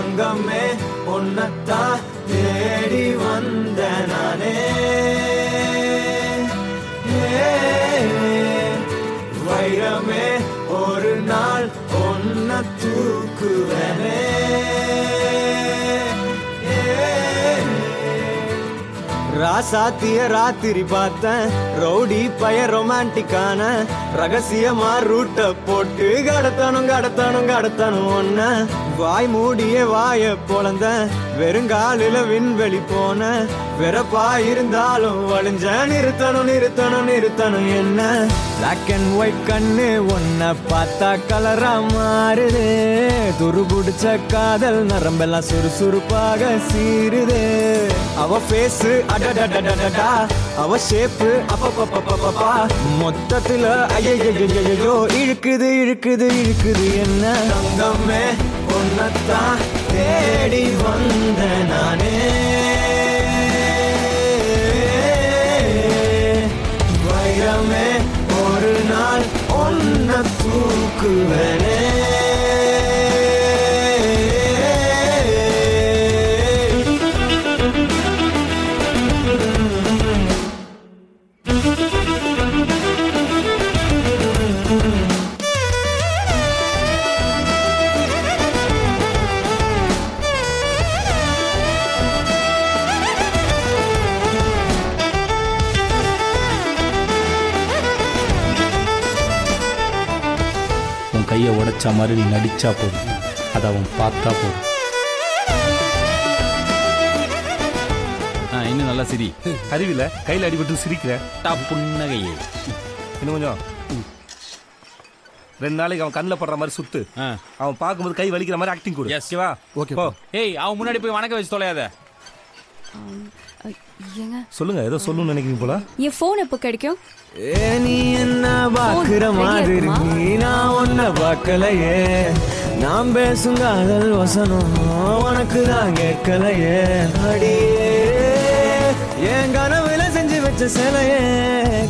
தங்கமே உன்னத்தான் தேடி வந்த நானே. வைரமே ஒரு நாள் ஒன்ன தூக்குவனே. ராசாத்திய ராத்திரி பார்த்தேன் ரவுடி பய ரொமான்டிக்கான ரகசியமா ரூட்ட போட்டு கடத்தணும் கடத்தணும் கடத்தணும் ஒன்ன வாய் மூடிய வாய பொழந்த வெறுங்காலில விண்வெளி போன வெறப்பா இருந்தாலும் வழிஞ்ச நிறுத்தணும் நிறுத்தணும் நிறுத்தணும் என்ன? பிளாக் அண்ட் ஒயிட் கண்ணு ஒன்ன பார்த்தா கலரா மாறுது. துரு பிடிச்ச காதல் நரம்பெல்லாம் சுறுசுறுப்பாக சீருது அவ பேசு அடடடடடடா அவ ஷேப்பு அப்பப்பப்பப்பப்பா. மொத்தத்துல ஐயோ இழுக்குது இழுக்குது இழுக்குது என்ன? தங்கம்மே உன்னத்தான் தேடி வந்த நானே. கையை உடைச்ச மாதிரி நீ நடிச்சா போதும். அதை அவன் பார்த்தா போதும். ஆ இன்னும் நல்லா சிரி. அறிவில? கையில் அடிபட்டு சிரிக்கிற? டா புன்னகையே. இன்னும் கொஞ்சம். ரெண்டு நாளைக்கு அவன் கண்ணில் படுற மாதிரி சுத்து. அவன் பார்க்கும்போது கை வலிக்கிற மாதிரி ஆக்டிங் கொடு. Yes. ஓகேவா Okay, போ. ஏய் அவன் முன்னாடி போய் வணக்க வச்சு தொலையாத. ஏங்க? சொல்லுங்க ஏதோ சொல்லணும்னு நினைக்கிறீங்க போல. என் ஃபோன் எப்போ கிடைக்கும்? ஏ நீ என்ன பாக்குற மாதிரி இருக்கு? நான் உன்ன பார்க்கலையே. நான் பேசும் காதல் வசனம். உனக்கு தான் கேட்கலையே. அடியே என் கனவுல செஞ்சு வச்ச சிலையே.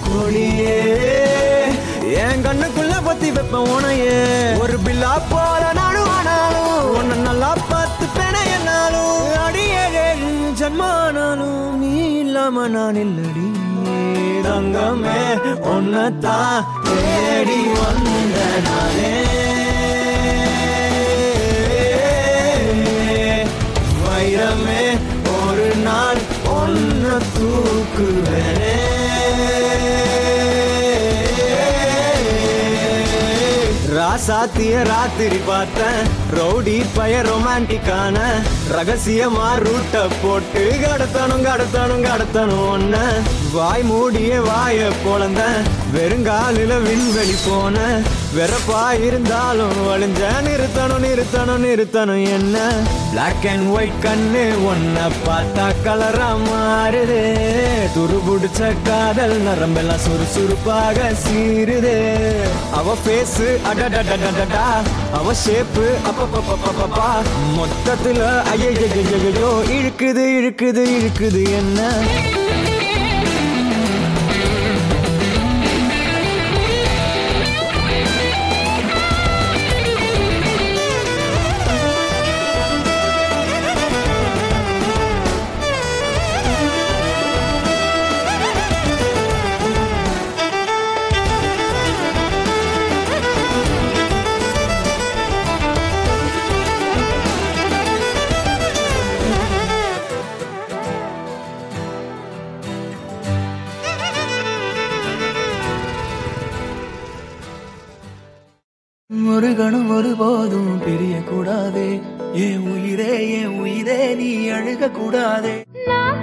கொடியே என் கண்ணுக்குள்ள பத்தி வைப்ப உனையே ஒரு பில்லா போல தங்கமானாலும் நீ இல்லாம நான் இல்லடி. தங்கமே உன்னத்தான் தேடி வந்த நானே. வைரமே ஒரு நாள் ஒன்ன தூக்குவேனே. ராசாத்திய ராத்திரி பார்த்தேன். ரவுடி பய ரொமான்டிக்கான ரகசியமா ரூட்ட போட்டு கடத்தணும் கடத்தணும் கடத்தணும் ஒன்ன வாய் மூடிய வாய பொழந்த வெறுங்காலில விண்வெளி போன வெறப்பா இருந்தாலும் வழிஞ்ச நிறுத்தணும் நிறுத்தணும் நிறுத்தணும் என்ன. பிளாக் அண்ட் ஒயிட் கண்ணு ஒன்ன பார்த்தா கலரா மாறுது. துருபுடிச்ச காதல் நரம்பெல்லாம் சுறுசுறுப்பாக சீருதே அவ ஃபேஸ் அடடடடடடா அவ ஷேப்பு அப்பப்பப்பப்பப்பா மொத்தத்துல ஐயோ இழுக்குது இழுக்குது இழுக்குது என்ன? கணம் ஒருபோதும் பிரிய கூடாதே என் உயிரே என் உயிரே நீ அழுக கூடாதே நான்